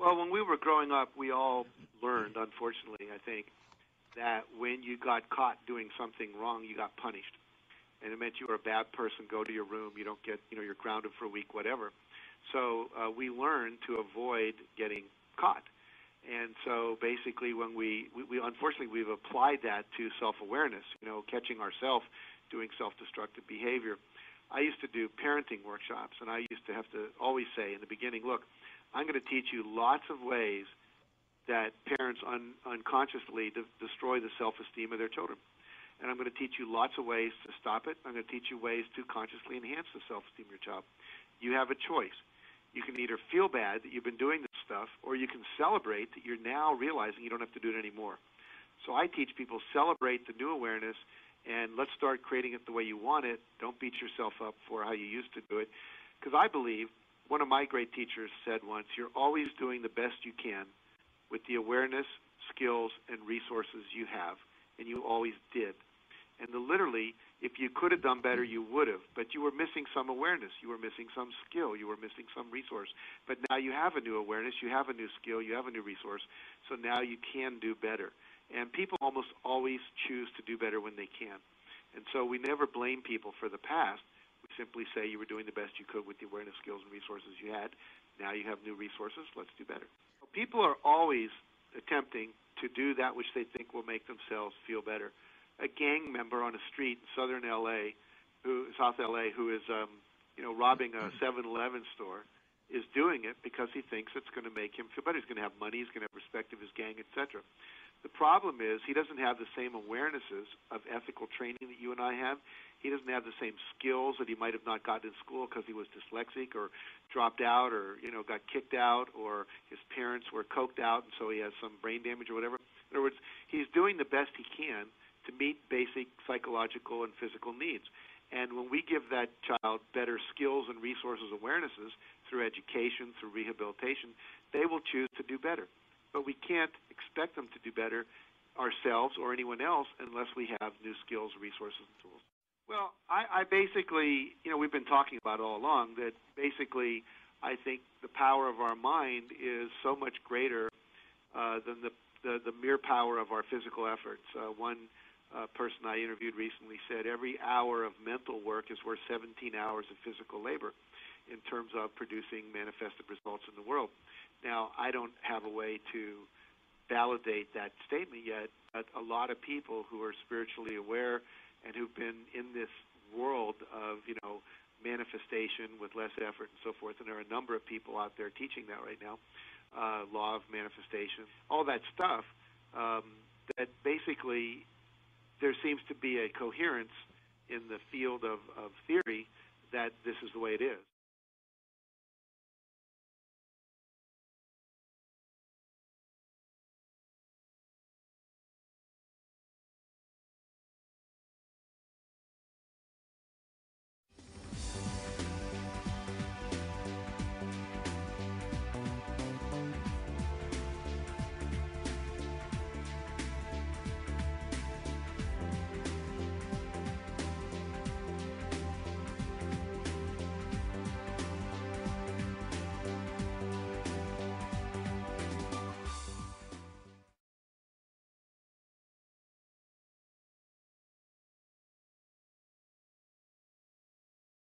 Well, when we were growing up, we all learned, unfortunately, I think, that when you got caught doing something wrong, you got punished. And it meant you were a bad person, go to your room, you don't get, you know, you're grounded for a week, whatever. So uh, we learned to avoid getting caught. And so basically, when we, we, we unfortunately we've applied that to self-awareness, you know, catching ourselves doing self-destructive behavior. I used to do parenting workshops, and I used to have to always say in the beginning, look, I'm going to teach you lots of ways that parents un- unconsciously de- destroy the self-esteem of their children. And I'm going to teach you lots of ways to stop it. I'm going to teach you ways to consciously enhance the self-esteem of your child. You have a choice. You can either feel bad that you've been doing this stuff, or you can celebrate that you're now realizing you don't have to do it anymore. So I teach people celebrate the new awareness and let's start creating it the way you want it. Don't beat yourself up for how you used to do it. Because I believe one of my great teachers said once, you're always doing the best you can with the awareness, skills, and resources you have, and you always did. And the, literally, if you could have done better, you would have. But you were missing some awareness. You were missing some skill. You were missing some resource. But now you have a new awareness. You have a new skill. You have a new resource. So now you can do better. And people almost always choose to do better when they can. And so we never blame people for the past. Simply say you were doing the best you could with the awareness, skills, and resources you had. Now you have new resources. Let's do better. People are always attempting to do that which they think will make themselves feel better. A gang member on a street in southern LA, who South LA, who is um, you know robbing a 7-Eleven store, is doing it because he thinks it's going to make him feel better. He's going to have money. He's going to have respect of his gang, etc. The problem is he doesn't have the same awarenesses of ethical training that you and I have. He doesn't have the same skills that he might have not gotten in school because he was dyslexic or dropped out or you know got kicked out or his parents were coked out and so he has some brain damage or whatever. In other words, he's doing the best he can to meet basic psychological and physical needs. And when we give that child better skills and resources, awarenesses through education, through rehabilitation, they will choose to do better but we can't expect them to do better ourselves or anyone else unless we have new skills, resources, and tools. Well, I, I basically, you know, we've been talking about all along that basically I think the power of our mind is so much greater uh, than the, the, the mere power of our physical efforts. Uh, one uh, person I interviewed recently said every hour of mental work is worth 17 hours of physical labor in terms of producing manifested results in the world. Now, I don't have a way to validate that statement yet, but a lot of people who are spiritually aware and who've been in this world of, you know, manifestation with less effort and so forth, and there are a number of people out there teaching that right now, uh, law of manifestation, all that stuff, um, that basically there seems to be a coherence in the field of, of theory that this is the way it is.